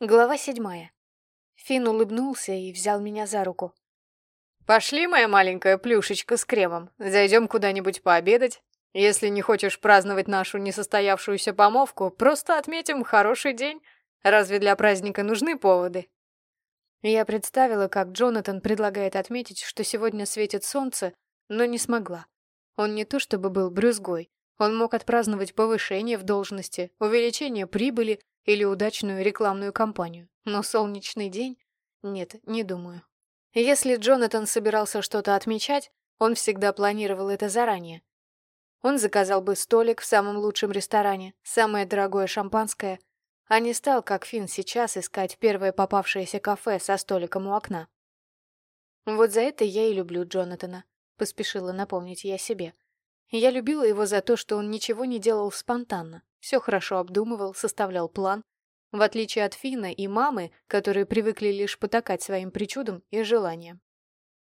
Глава седьмая. Финн улыбнулся и взял меня за руку. «Пошли, моя маленькая плюшечка с кремом. Зайдем куда-нибудь пообедать. Если не хочешь праздновать нашу несостоявшуюся помолвку, просто отметим хороший день. Разве для праздника нужны поводы?» Я представила, как Джонатан предлагает отметить, что сегодня светит солнце, но не смогла. Он не то чтобы был брюзгой, он мог отпраздновать повышение в должности, увеличение прибыли или удачную рекламную кампанию. Но солнечный день? Нет, не думаю. Если Джонатан собирался что-то отмечать, он всегда планировал это заранее. Он заказал бы столик в самом лучшем ресторане, самое дорогое шампанское, а не стал, как Финн сейчас, искать первое попавшееся кафе со столиком у окна. Вот за это я и люблю Джонатана, поспешила напомнить я себе. Я любила его за то, что он ничего не делал спонтанно, все хорошо обдумывал, составлял план, в отличие от Фина и мамы, которые привыкли лишь потакать своим причудам и желаниям.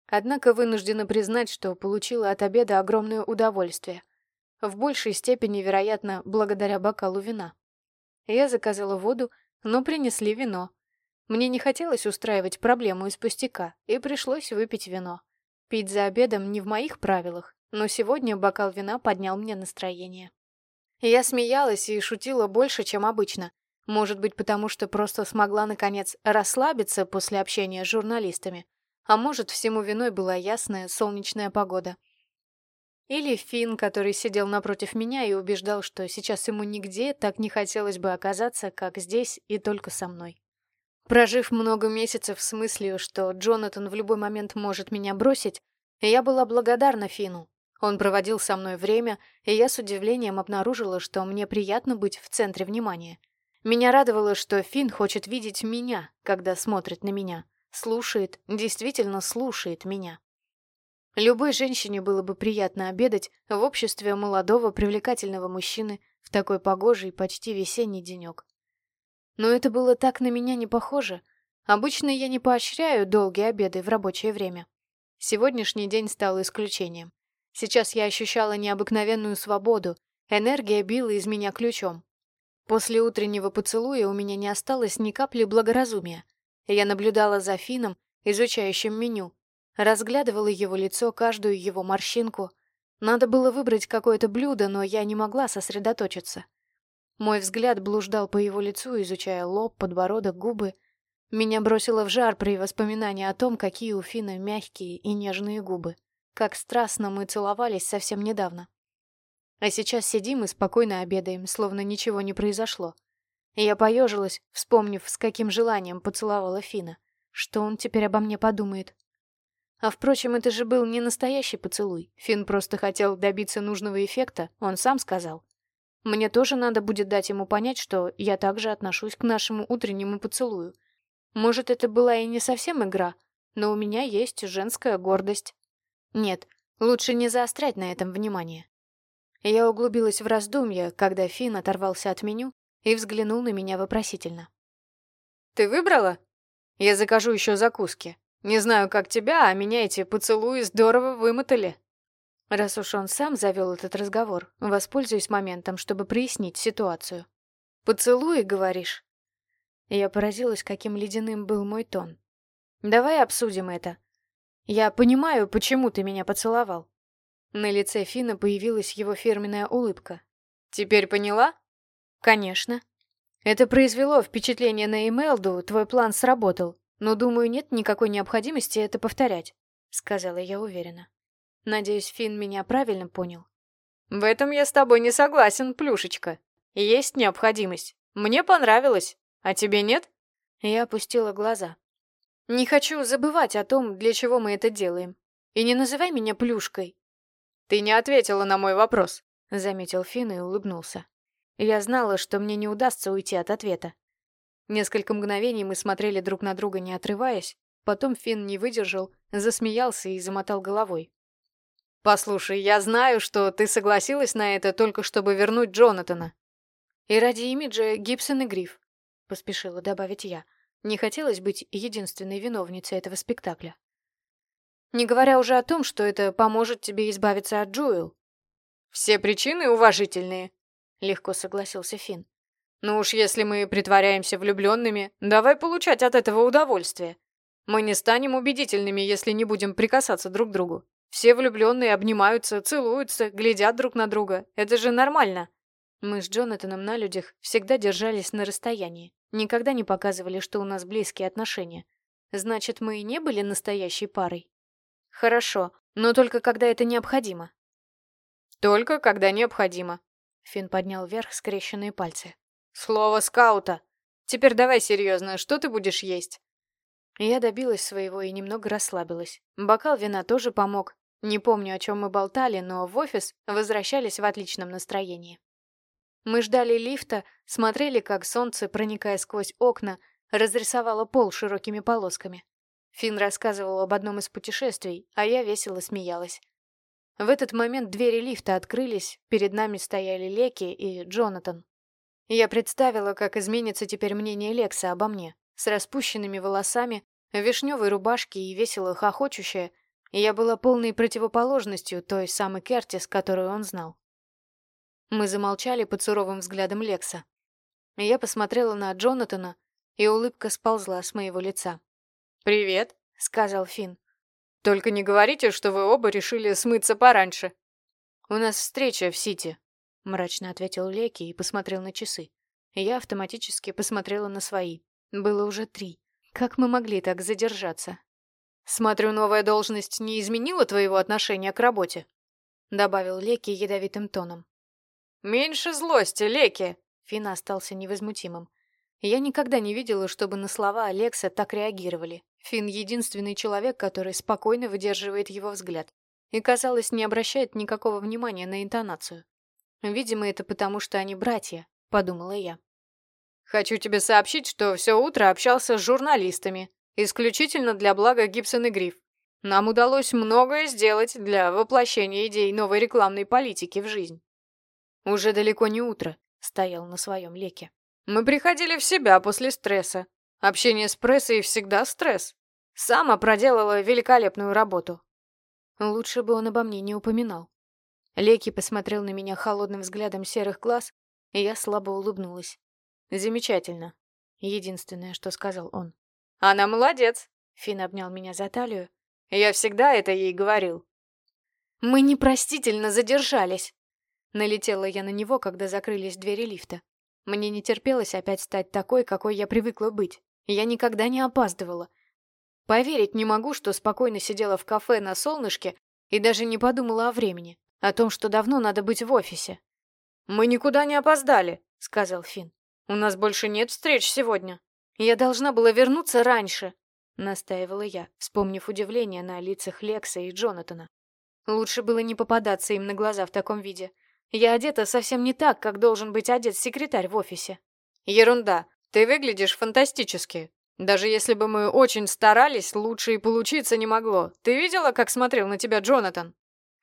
Однако вынуждена признать, что получила от обеда огромное удовольствие. В большей степени, вероятно, благодаря бокалу вина. Я заказала воду, но принесли вино. Мне не хотелось устраивать проблему из пустяка, и пришлось выпить вино. Пить за обедом не в моих правилах, но сегодня бокал вина поднял мне настроение. Я смеялась и шутила больше, чем обычно. Может быть, потому что просто смогла, наконец, расслабиться после общения с журналистами. А может, всему виной была ясная солнечная погода. Или Финн, который сидел напротив меня и убеждал, что сейчас ему нигде так не хотелось бы оказаться, как здесь и только со мной. Прожив много месяцев с мыслью, что Джонатан в любой момент может меня бросить, я была благодарна Фину, он проводил со мной время, и я с удивлением обнаружила, что мне приятно быть в центре внимания. Меня радовало, что Финн хочет видеть меня, когда смотрит на меня. Слушает, действительно слушает меня. Любой женщине было бы приятно обедать в обществе молодого привлекательного мужчины в такой погожий, почти весенний денек. Но это было так на меня не похоже. Обычно я не поощряю долгие обеды в рабочее время. Сегодняшний день стал исключением. Сейчас я ощущала необыкновенную свободу, энергия била из меня ключом. После утреннего поцелуя у меня не осталось ни капли благоразумия. Я наблюдала за Фином, изучающим меню, разглядывала его лицо, каждую его морщинку. Надо было выбрать какое-то блюдо, но я не могла сосредоточиться. Мой взгляд блуждал по его лицу, изучая лоб, подбородок, губы. Меня бросило в жар при воспоминании о том, какие у Фина мягкие и нежные губы. Как страстно мы целовались совсем недавно. А сейчас сидим и спокойно обедаем, словно ничего не произошло. Я поежилась, вспомнив, с каким желанием поцеловала Фина. Что он теперь обо мне подумает? А впрочем, это же был не настоящий поцелуй. Фин просто хотел добиться нужного эффекта, он сам сказал. Мне тоже надо будет дать ему понять, что я также отношусь к нашему утреннему поцелую. Может, это была и не совсем игра, но у меня есть женская гордость. Нет, лучше не заострять на этом внимание. Я углубилась в раздумья, когда Финн оторвался от меню и взглянул на меня вопросительно. «Ты выбрала? Я закажу еще закуски. Не знаю, как тебя, а меня эти поцелуи здорово вымотали». Раз уж он сам завел этот разговор, воспользуюсь моментом, чтобы прояснить ситуацию. «Поцелуи, говоришь?» Я поразилась, каким ледяным был мой тон. «Давай обсудим это. «Я понимаю, почему ты меня поцеловал». На лице Фина появилась его фирменная улыбка. «Теперь поняла?» «Конечно. Это произвело впечатление на Эмелду, твой план сработал, но, думаю, нет никакой необходимости это повторять», — сказала я уверенно. Надеюсь, Фин меня правильно понял. «В этом я с тобой не согласен, Плюшечка. Есть необходимость. Мне понравилось. А тебе нет?» Я опустила глаза. Не хочу забывать о том, для чего мы это делаем. И не называй меня плюшкой. Ты не ответила на мой вопрос, заметил Финн и улыбнулся. Я знала, что мне не удастся уйти от ответа. Несколько мгновений мы смотрели друг на друга, не отрываясь. Потом Финн не выдержал, засмеялся и замотал головой. «Послушай, я знаю, что ты согласилась на это только чтобы вернуть Джонатана». «И ради имиджа Гибсон и Гриф», — поспешила добавить я. Не хотелось быть единственной виновницей этого спектакля. Не говоря уже о том, что это поможет тебе избавиться от Джоэл. «Все причины уважительные», — легко согласился Финн. Ну уж если мы притворяемся влюбленными, давай получать от этого удовольствие. Мы не станем убедительными, если не будем прикасаться друг к другу. Все влюбленные обнимаются, целуются, глядят друг на друга. Это же нормально. Мы с Джонатаном на людях всегда держались на расстоянии. Никогда не показывали, что у нас близкие отношения. Значит, мы и не были настоящей парой. Хорошо, но только когда это необходимо. Только когда необходимо. Финн поднял вверх скрещенные пальцы. Слово скаута. Теперь давай серьезно, что ты будешь есть? Я добилась своего и немного расслабилась. Бокал вина тоже помог. Не помню, о чем мы болтали, но в офис возвращались в отличном настроении. Мы ждали лифта, смотрели, как солнце, проникая сквозь окна, разрисовало пол широкими полосками. Финн рассказывал об одном из путешествий, а я весело смеялась. В этот момент двери лифта открылись, перед нами стояли Леки и Джонатан. Я представила, как изменится теперь мнение Лекса обо мне. С распущенными волосами, в вишневой рубашке и весело хохочущая, я была полной противоположностью той самой Кертис, которую он знал. Мы замолчали под суровым взглядом Лекса. Я посмотрела на Джонатана, и улыбка сползла с моего лица. «Привет», — сказал Финн. «Только не говорите, что вы оба решили смыться пораньше». «У нас встреча в Сити», — мрачно ответил Леки и посмотрел на часы. Я автоматически посмотрела на свои. Было уже три. Как мы могли так задержаться? «Смотрю, новая должность не изменила твоего отношения к работе», — добавил Леки ядовитым тоном. «Меньше злости, Леки!» Фина остался невозмутимым. Я никогда не видела, чтобы на слова Алекса так реагировали. Фин единственный человек, который спокойно выдерживает его взгляд. И, казалось, не обращает никакого внимания на интонацию. Видимо, это потому, что они братья, подумала я. Хочу тебе сообщить, что все утро общался с журналистами, исключительно для блага Гибсон и Гриф. Нам удалось многое сделать для воплощения идей новой рекламной политики в жизнь. Уже далеко не утро, стоял на своем леке. Мы приходили в себя после стресса. Общение с прессой всегда стресс. Сама проделала великолепную работу. Лучше бы он обо мне не упоминал. Леки посмотрел на меня холодным взглядом серых глаз, и я слабо улыбнулась. «Замечательно», — единственное, что сказал он. «Она молодец», — Финн обнял меня за талию. «Я всегда это ей говорил». «Мы непростительно задержались», — налетела я на него, когда закрылись двери лифта. Мне не терпелось опять стать такой, какой я привыкла быть. Я никогда не опаздывала. Поверить не могу, что спокойно сидела в кафе на солнышке и даже не подумала о времени. О том, что давно надо быть в офисе. «Мы никуда не опоздали», — сказал Финн. «У нас больше нет встреч сегодня. Я должна была вернуться раньше», — настаивала я, вспомнив удивление на лицах Лекса и Джонатана. Лучше было не попадаться им на глаза в таком виде. Я одета совсем не так, как должен быть одет секретарь в офисе. «Ерунда. Ты выглядишь фантастически. Даже если бы мы очень старались, лучше и получиться не могло. Ты видела, как смотрел на тебя Джонатан?»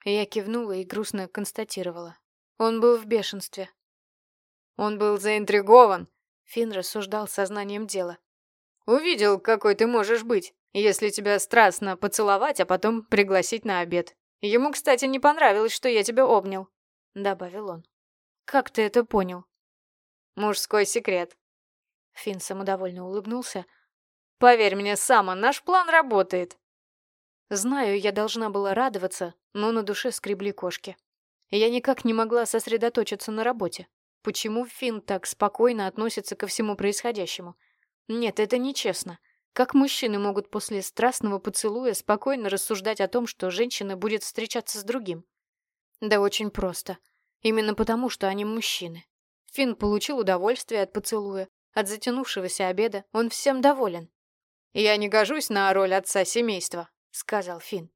Я кивнула и грустно констатировала. Он был в бешенстве. Он был заинтригован. Финн рассуждал сознанием дела. Увидел, какой ты можешь быть, если тебя страстно поцеловать, а потом пригласить на обед. Ему, кстати, не понравилось, что я тебя обнял, добавил он. Как ты это понял? Мужской секрет. Финн самодовольно улыбнулся. Поверь мне, Сама, наш план работает. Знаю, я должна была радоваться, но на душе скребли кошки. Я никак не могла сосредоточиться на работе. Почему Финн так спокойно относится ко всему происходящему? Нет, это нечестно. Как мужчины могут после страстного поцелуя спокойно рассуждать о том, что женщина будет встречаться с другим? Да очень просто. Именно потому, что они мужчины. Финн получил удовольствие от поцелуя, от затянувшегося обеда, он всем доволен. «Я не гожусь на роль отца семейства», — сказал Финн.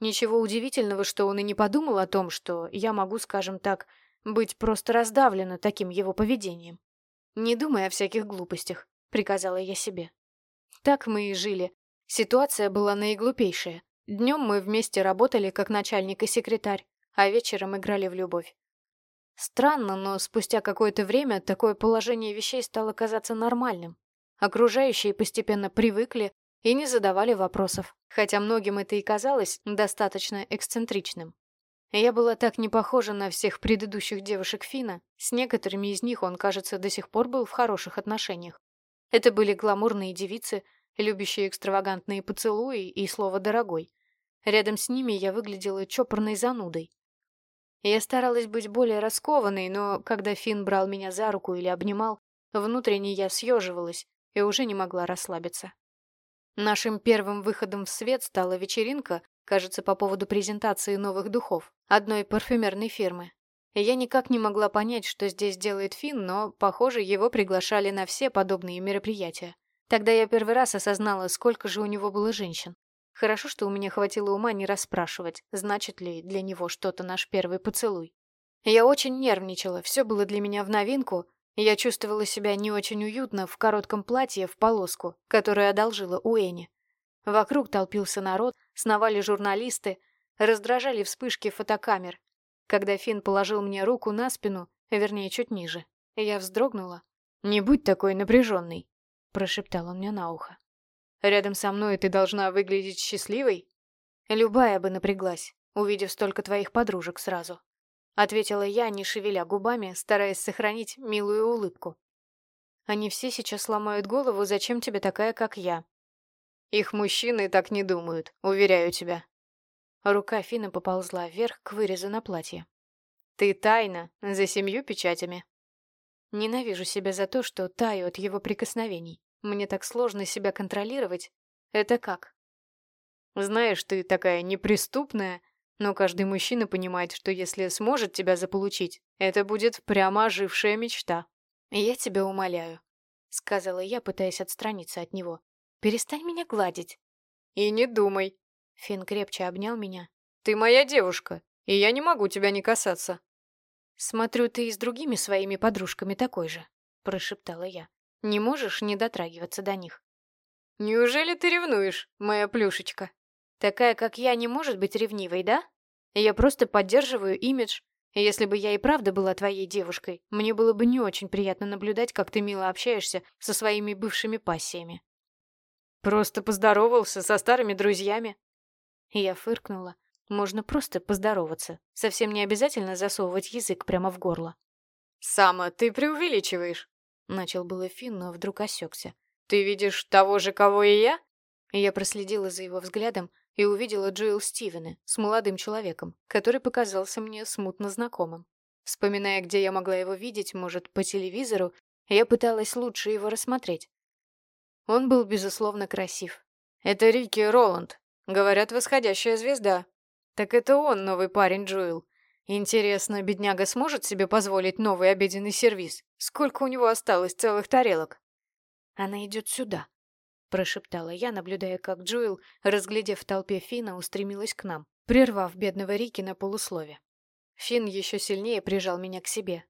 Ничего удивительного, что он и не подумал о том, что я могу, скажем так, быть просто раздавлена таким его поведением. «Не думай о всяких глупостях», — приказала я себе. Так мы и жили. Ситуация была наиглупейшая. Днем мы вместе работали как начальник и секретарь, а вечером играли в любовь. Странно, но спустя какое-то время такое положение вещей стало казаться нормальным. Окружающие постепенно привыкли и не задавали вопросов, хотя многим это и казалось достаточно эксцентричным. Я была так не похожа на всех предыдущих девушек Фина, с некоторыми из них он, кажется, до сих пор был в хороших отношениях. Это были гламурные девицы, любящие экстравагантные поцелуи и слово «дорогой». Рядом с ними я выглядела чопорной занудой. Я старалась быть более раскованной, но когда Финн брал меня за руку или обнимал, внутренне я съеживалась и уже не могла расслабиться. Нашим первым выходом в свет стала вечеринка, кажется, по поводу презентации новых духов одной парфюмерной фирмы. Я никак не могла понять, что здесь делает Финн, но, похоже, его приглашали на все подобные мероприятия. Тогда я первый раз осознала, сколько же у него было женщин. Хорошо, что у меня хватило ума не расспрашивать, значит ли для него что-то наш первый поцелуй. Я очень нервничала, все было для меня в новинку, я чувствовала себя не очень уютно в коротком платье в полоску, которое одолжила у Эни. Вокруг толпился народ, сновали журналисты, раздражали вспышки фотокамер. Когда Финн положил мне руку на спину, вернее, чуть ниже, я вздрогнула. «Не будь такой напряженной», — прошептал он мне на ухо. Рядом со мной ты должна выглядеть счастливой?» «Любая бы напряглась, увидев столько твоих подружек сразу», — ответила я, не шевеля губами, стараясь сохранить милую улыбку. «Они все сейчас ломают голову, зачем тебе такая, как я?» «Их мужчины так не думают, уверяю тебя». Рука Фина поползла вверх к вырезу на платье. «Ты тайна, за семью печатями». Ненавижу себя за то, что таю от его прикосновений. Мне так сложно себя контролировать. Это как? Знаешь, ты такая неприступная, но каждый мужчина понимает, что если сможет тебя заполучить, это будет прямо ожившая мечта. Я тебя умоляю, сказала я, пытаясь отстраниться от него. Перестань меня гладить. И не думай. Фин крепче обнял меня. Ты моя девушка, и я не могу тебя не касаться. Смотрю, ты и с другими своими подружками такой же, прошептала я. Не можешь не дотрагиваться до них. Неужели ты ревнуешь, моя плюшечка? Такая, как я, не может быть ревнивой, да? Я просто поддерживаю имидж. Если бы я и правда была твоей девушкой, мне было бы не очень приятно наблюдать, как ты мило общаешься со своими бывшими пассиями. Просто поздоровался со старыми друзьями. Я фыркнула. Можно просто поздороваться. Совсем не обязательно засовывать язык прямо в горло. «Сама ты преувеличиваешь», Начал было Финн, но вдруг осекся. «Ты видишь того же, кого и я?» Я проследила за его взглядом и увидела Джоэл Стивена с молодым человеком, который показался мне смутно знакомым. Вспоминая, где я могла его видеть, может, по телевизору, я пыталась лучше его рассмотреть. Он был, безусловно, красив. «Это Рики Роланд. Говорят, восходящая звезда. Так это он, новый парень Джоэл. Интересно, бедняга сможет себе позволить новый обеденный сервиз? Сколько у него осталось целых тарелок? Она идет сюда, прошептала я, наблюдая, как Джоэл, разглядев в толпе Фина, устремилась к нам, прервав бедного Рики на полуслове. Фин еще сильнее прижал меня к себе.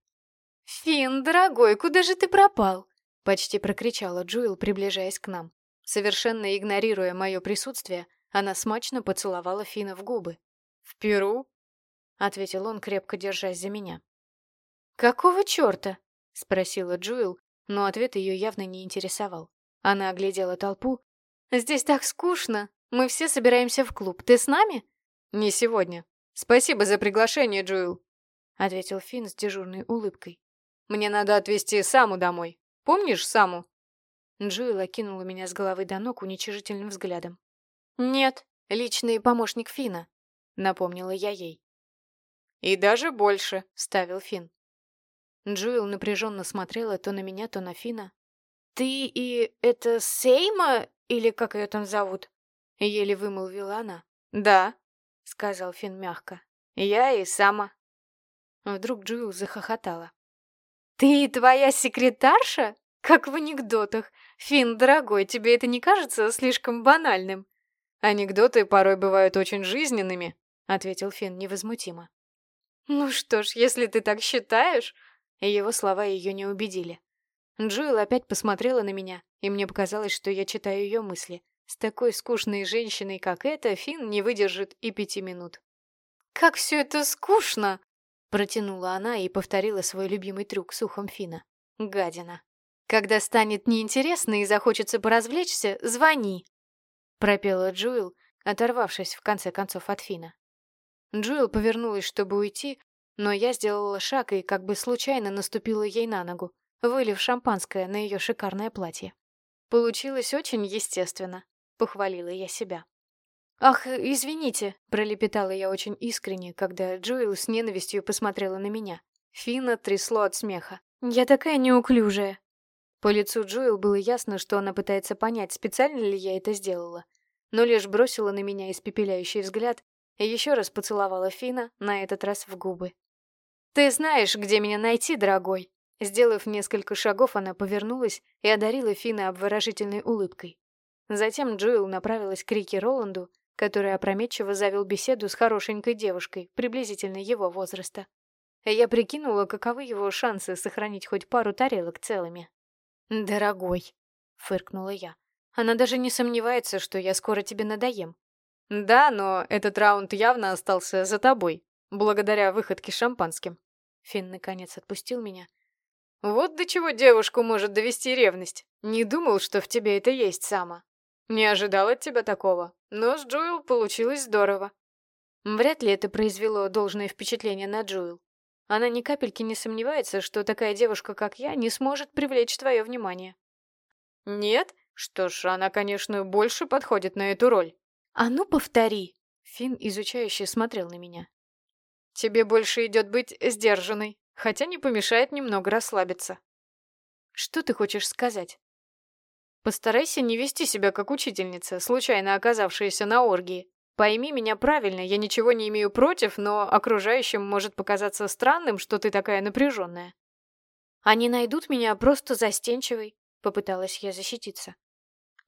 «Фин, дорогой, куда же ты пропал?» Почти прокричала Джоэл, приближаясь к нам. Совершенно игнорируя мое присутствие, она смачно поцеловала Фина в губы. «В Перу?» — ответил он, крепко держась за меня. «Какого черта?» — спросила Джуэл, но ответ ее явно не интересовал. Она оглядела толпу. «Здесь так скучно. Мы все собираемся в клуб. Ты с нами?» «Не сегодня. Спасибо за приглашение, Джуэл», — ответил Финн с дежурной улыбкой. «Мне надо отвезти Саму домой. Помнишь Саму?» Джуэл окинула меня с головы до ног уничижительным взглядом. «Нет, личный помощник Фина, напомнила я ей. «И даже больше», — ставил Фин. Джуэл напряженно смотрела то на меня, то на Фина. «Ты и это Сейма, или как ее там зовут?» — еле вымолвила она. «Да», — сказал Фин мягко. «Я и сама». Вдруг Джуэл захохотала. «Ты и твоя секретарша? Как в анекдотах. Фин, дорогой, тебе это не кажется слишком банальным?» «Анекдоты порой бывают очень жизненными», — ответил Фин невозмутимо. «Ну что ж, если ты так считаешь...» Его слова ее не убедили. Джоэл опять посмотрела на меня, и мне показалось, что я читаю ее мысли. С такой скучной женщиной, как эта, Финн не выдержит и пяти минут. «Как все это скучно!» Протянула она и повторила свой любимый трюк с ухом Фина. «Гадина! Когда станет неинтересно и захочется поразвлечься, звони!» Пропела Джоэл, оторвавшись в конце концов от Фина. Джоэл повернулась, чтобы уйти, но я сделала шаг и как бы случайно наступила ей на ногу, вылив шампанское на ее шикарное платье. Получилось очень естественно, похвалила я себя. «Ах, извините», — пролепетала я очень искренне, когда Джоэл с ненавистью посмотрела на меня. Фина трясло от смеха. «Я такая неуклюжая». По лицу Джоэл было ясно, что она пытается понять, специально ли я это сделала, но лишь бросила на меня испепеляющий взгляд и еще раз поцеловала Фина, на этот раз в губы. «Ты знаешь, где меня найти, дорогой?» Сделав несколько шагов, она повернулась и одарила Фина обворожительной улыбкой. Затем Джоэл направилась к Рике Роланду, который опрометчиво завел беседу с хорошенькой девушкой, приблизительно его возраста. Я прикинула, каковы его шансы сохранить хоть пару тарелок целыми. «Дорогой», — фыркнула я, — «она даже не сомневается, что я скоро тебе надоем». «Да, но этот раунд явно остался за тобой, благодаря выходке шампанским». Финн наконец отпустил меня. «Вот до чего девушку может довести ревность. Не думал, что в тебе это есть, Сама. Не ожидал от тебя такого, но с Джоэл получилось здорово». Вряд ли это произвело должное впечатление на Джоэл. Она ни капельки не сомневается, что такая девушка, как я, не сможет привлечь твое внимание. Нет? Что ж, она, конечно, больше подходит на эту роль. «А ну, повтори!» Финн изучающе смотрел на меня. «Тебе больше идет быть сдержанной, хотя не помешает немного расслабиться». «Что ты хочешь сказать?» «Постарайся не вести себя как учительница, случайно оказавшаяся на оргии. Пойми меня правильно, я ничего не имею против, но окружающим может показаться странным, что ты такая напряженная». «Они найдут меня просто застенчивой», — попыталась я защититься.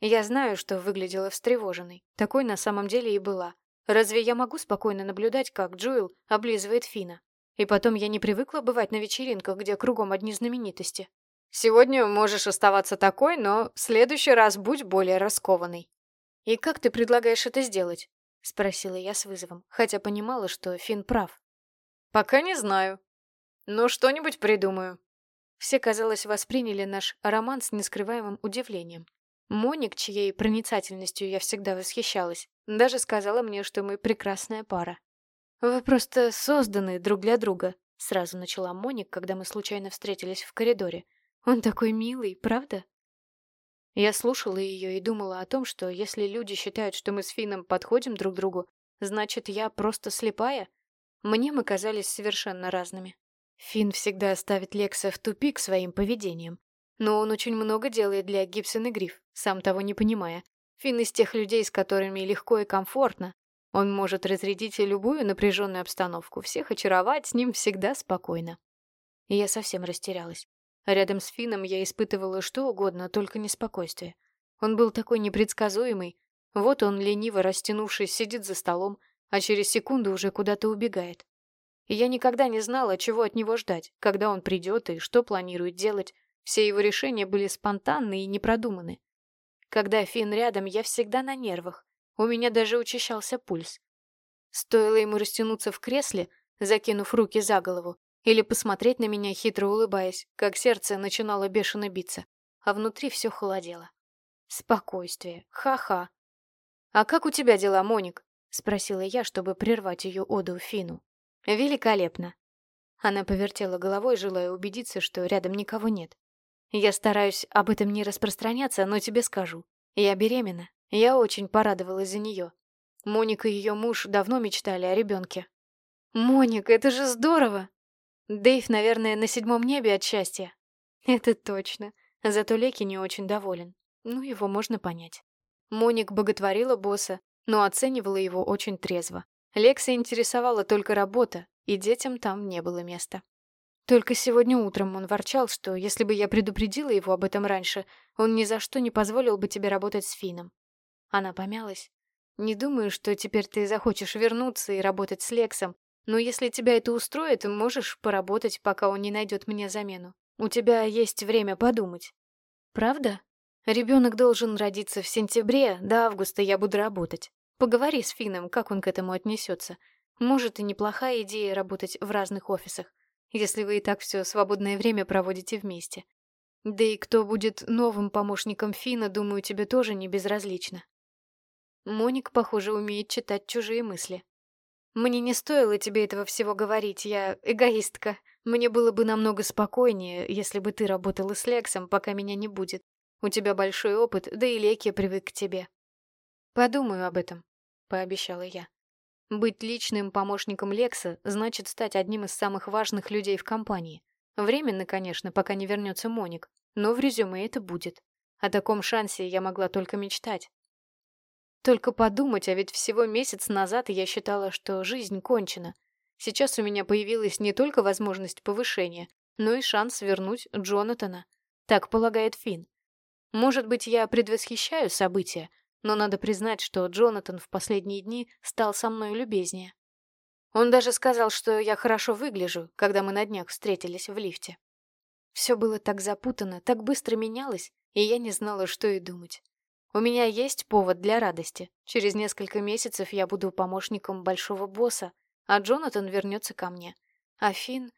Я знаю, что выглядела встревоженной. Такой на самом деле и была. Разве я могу спокойно наблюдать, как Джоэл облизывает Фина? И потом я не привыкла бывать на вечеринках, где кругом одни знаменитости. Сегодня можешь оставаться такой, но в следующий раз будь более раскованной. И как ты предлагаешь это сделать? Спросила я с вызовом, хотя понимала, что Фин прав. Пока не знаю. Но что-нибудь придумаю. Все, казалось, восприняли наш роман с нескрываемым удивлением. Моник, чьей проницательностью я всегда восхищалась, даже сказала мне, что мы прекрасная пара. «Вы просто созданы друг для друга», — сразу начала Моник, когда мы случайно встретились в коридоре. «Он такой милый, правда?» Я слушала ее и думала о том, что если люди считают, что мы с Фином подходим друг другу, значит, я просто слепая. Мне мы казались совершенно разными. Фин всегда ставит Лекса в тупик своим поведением, но он очень много делает для Гибсон и Гриф, сам того не понимая. Финн из тех людей, с которыми легко и комфортно. Он может разрядить любую напряженную обстановку, всех очаровать, с ним всегда спокойно. И я совсем растерялась. Рядом с Финном я испытывала что угодно, только не спокойствие. Он был такой непредсказуемый. Вот он, лениво растянувшись, сидит за столом, а через секунду уже куда-то убегает. И я никогда не знала, чего от него ждать, когда он придет и что планирует делать. Все его решения были спонтанны и непродуманы. Когда Финн рядом, я всегда на нервах. У меня даже учащался пульс. Стоило ему растянуться в кресле, закинув руки за голову, или посмотреть на меня, хитро улыбаясь, как сердце начинало бешено биться, а внутри все холодело. Спокойствие. Ха-ха. «А как у тебя дела, Моник?» — спросила я, чтобы прервать ее оду Фину. «Великолепно». Она повертела головой, желая убедиться, что рядом никого нет. Я стараюсь об этом не распространяться, но тебе скажу. Я беременна. Я очень порадовалась за нее. Моника и ее муж давно мечтали о ребенке. Моника, это же здорово! Дэйв, наверное, на седьмом небе от счастья. Это точно. Зато Леки не очень доволен. Ну, его можно понять. Моник боготворила босса, но оценивала его очень трезво. Лекса интересовала только работа, и детям там не было места. Только сегодня утром он ворчал, что если бы я предупредила его об этом раньше, он ни за что не позволил бы тебе работать с Фином. Она помялась. Не думаю, что теперь ты захочешь вернуться и работать с Лексом, но если тебя это устроит, можешь поработать, пока он не найдет мне замену. У тебя есть время подумать. Правда? Ребенок должен родиться в сентябре, до августа я буду работать. Поговори с Фином, как он к этому отнесется. Может, и неплохая идея работать в разных офисах если вы и так все свободное время проводите вместе. Да и кто будет новым помощником Фина, думаю, тебе тоже не безразлично. Моник, похоже, умеет читать чужие мысли. Мне не стоило тебе этого всего говорить, я эгоистка. Мне было бы намного спокойнее, если бы ты работала с Лексом, пока меня не будет. У тебя большой опыт, да и Леки привык к тебе. Подумаю об этом, пообещала я. Быть личным помощником Лекса значит стать одним из самых важных людей в компании. Временно, конечно, пока не вернется Моник, но в резюме это будет. О таком шансе я могла только мечтать. Только подумать, а ведь всего месяц назад я считала, что жизнь кончена. Сейчас у меня появилась не только возможность повышения, но и шанс вернуть Джонатана. Так полагает Финн. Может быть, я предвосхищаю события, но надо признать, что Джонатан в последние дни стал со мной любезнее. Он даже сказал, что я хорошо выгляжу, когда мы на днях встретились в лифте. Все было так запутано, так быстро менялось, и я не знала, что и думать. У меня есть повод для радости. Через несколько месяцев я буду помощником большого босса, а Джонатан вернется ко мне. А Финн...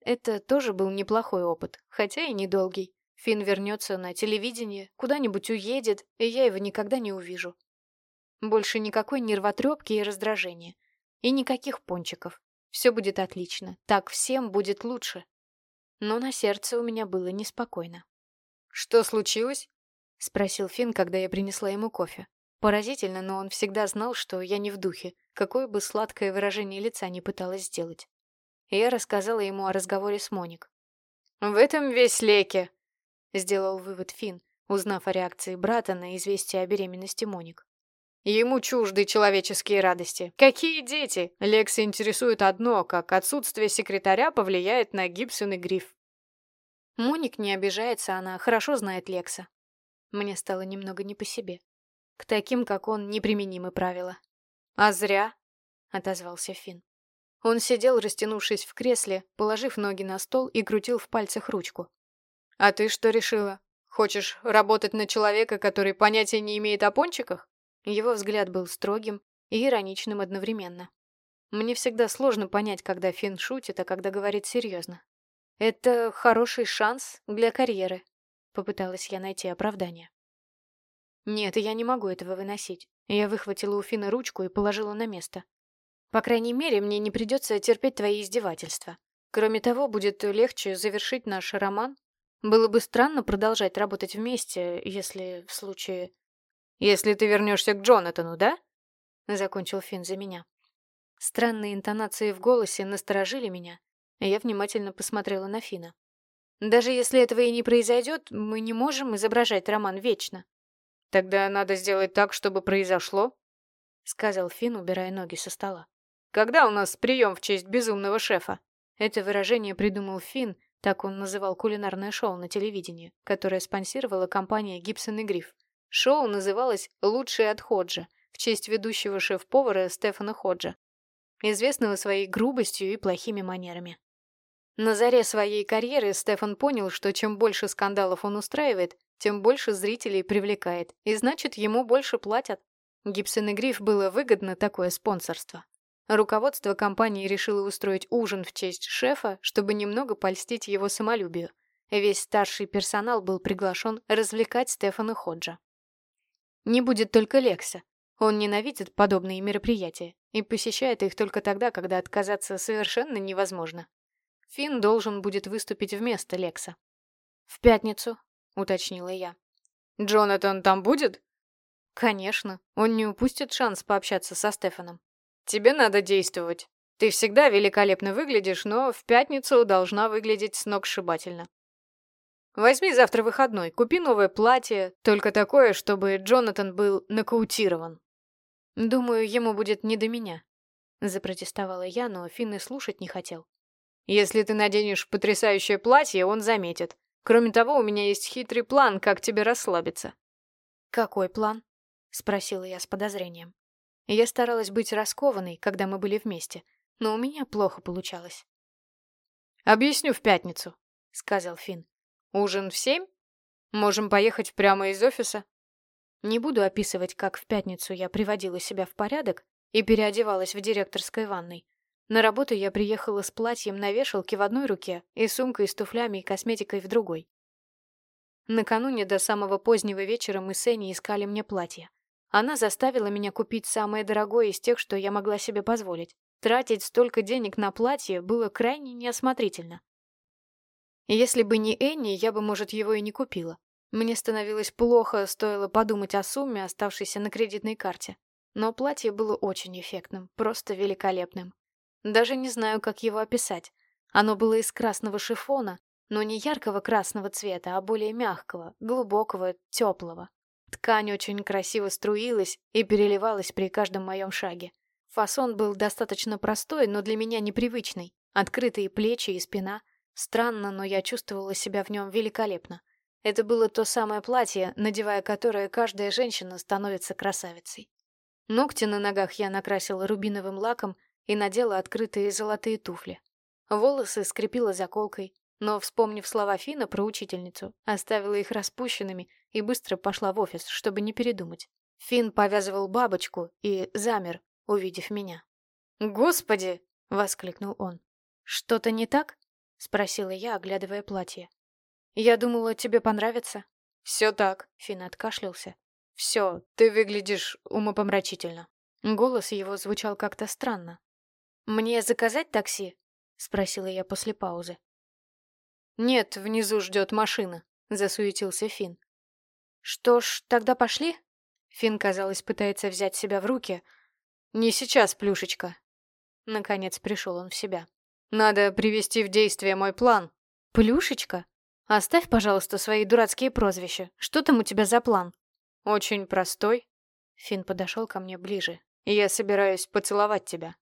Это тоже был неплохой опыт, хотя и недолгий. Финн вернется на телевидение, куда-нибудь уедет, и я его никогда не увижу. Больше никакой нервотрепки и раздражения. И никаких пончиков. Все будет отлично. Так всем будет лучше. Но на сердце у меня было неспокойно. «Что случилось?» — спросил Финн, когда я принесла ему кофе. Поразительно, но он всегда знал, что я не в духе, какое бы сладкое выражение лица не пыталась сделать. Я рассказала ему о разговоре с Моник. «В этом весь Леки», — сделал вывод Финн, узнав о реакции брата на известие о беременности Моник. Ему чужды человеческие радости. Какие дети? Лекса интересует одно, как отсутствие секретаря повлияет на Гибсон и Гриф. Моник не обижается, она хорошо знает Лекса. Мне стало немного не по себе. К таким, как он, неприменимы правила. «А зря», — отозвался Финн. Он сидел, растянувшись в кресле, положив ноги на стол и крутил в пальцах ручку. «А ты что решила? Хочешь работать на человека, который понятия не имеет о пончиках?» Его взгляд был строгим и ироничным одновременно. Мне всегда сложно понять, когда Финн шутит, а когда говорит серьезно. Это хороший шанс для карьеры, Попыталась я найти оправдание. Нет, я не могу этого выносить. Я выхватила у Фина ручку и положила на место. По крайней мере, мне не придется терпеть твои издевательства. Кроме того, будет легче завершить наш роман. Было бы странно продолжать работать вместе, если в случае... Если ты вернешься к Джонатану, да? Закончил Фин за меня. Странные интонации в голосе насторожили меня, и я внимательно посмотрела на Фина. Даже если этого и не произойдет, мы не можем изображать роман вечно. Тогда надо сделать так, чтобы произошло, сказал Финн, убирая ноги со стола. Когда у нас прием в честь безумного шефа? Это выражение придумал Финн, так он называл кулинарное шоу на телевидении, которое спонсировала компания Гибсон и Гриф. Шоу называлось «Лучшие от Ходжа» в честь ведущего шеф-повара Стефана Ходжа, известного своей грубостью и плохими манерами. На заре своей карьеры Стефан понял, что чем больше скандалов он устраивает, тем больше зрителей привлекает, и значит, ему больше платят. Гибсон и Гриф было выгодно такое спонсорство. Руководство компании решило устроить ужин в честь шефа, чтобы немного польстить его самолюбию. Весь старший персонал был приглашен развлекать Стефана Ходжа. Не будет только Лекса. Он ненавидит подобные мероприятия и посещает их только тогда, когда отказаться совершенно невозможно. Финн должен будет выступить вместо Лекса. «В пятницу», — уточнила я. «Джонатан там будет?» «Конечно. Он не упустит шанс пообщаться со Стефаном». «Тебе надо действовать. Ты всегда великолепно выглядишь, но в пятницу должна выглядеть сногсшибательно. Возьми завтра выходной, купи новое платье, только такое, чтобы Джонатан был нокаутирован». «Думаю, ему будет не до меня», — запротестовала я, но Финн и слушать не хотел. Если ты наденешь потрясающее платье, он заметит. Кроме того, у меня есть хитрый план, как тебе расслабиться». «Какой план?» — спросила я с подозрением. Я старалась быть раскованной, когда мы были вместе, но у меня плохо получалось. «Объясню в пятницу», — сказал Финн. «Ужин в семь? Можем поехать прямо из офиса». Не буду описывать, как в пятницу я приводила себя в порядок и переодевалась в директорской ванной. На работу я приехала с платьем на вешалке в одной руке и сумкой с туфлями и косметикой в другой. Накануне до самого позднего вечера мы с Энни искали мне платье. Она заставила меня купить самое дорогое из тех, что я могла себе позволить. Тратить столько денег на платье было крайне неосмотрительно. Если бы не Энни, я бы, может, его и не купила. Мне становилось плохо, стоило подумать о сумме, оставшейся на кредитной карте. Но платье было очень эффектным, просто великолепным. Даже не знаю, как его описать. Оно было из красного шифона, но не яркого красного цвета, а более мягкого, глубокого, теплого. Ткань очень красиво струилась и переливалась при каждом моем шаге. Фасон был достаточно простой, но для меня непривычный. Открытые плечи и спина. Странно, но я чувствовала себя в нем великолепно. Это было то самое платье, надевая которое каждая женщина становится красавицей. Ногти на ногах я накрасила рубиновым лаком и надела открытые золотые туфли. Волосы скрепила заколкой, но, вспомнив слова Фина про учительницу, оставила их распущенными и быстро пошла в офис, чтобы не передумать. Фин повязывал бабочку и замер, увидев меня. «Господи!» — воскликнул он. «Что-то не так?» — спросила я, оглядывая платье. «Я думала, тебе понравится». «Все так», — Фин откашлялся. «Все, ты выглядишь умопомрачительно». Голос его звучал как-то странно. «Мне заказать такси?» — спросила я после паузы. «Нет, внизу ждет машина», — засуетился Фин. «Что ж, тогда пошли?» Фин, казалось, пытается взять себя в руки. «Не сейчас, Плюшечка». Наконец пришел он в себя. «Надо привести в действие мой план». «Плюшечка? Оставь, пожалуйста, свои дурацкие прозвища. Что там у тебя за план?» «Очень простой». Фин подошел ко мне ближе. «Я собираюсь поцеловать тебя».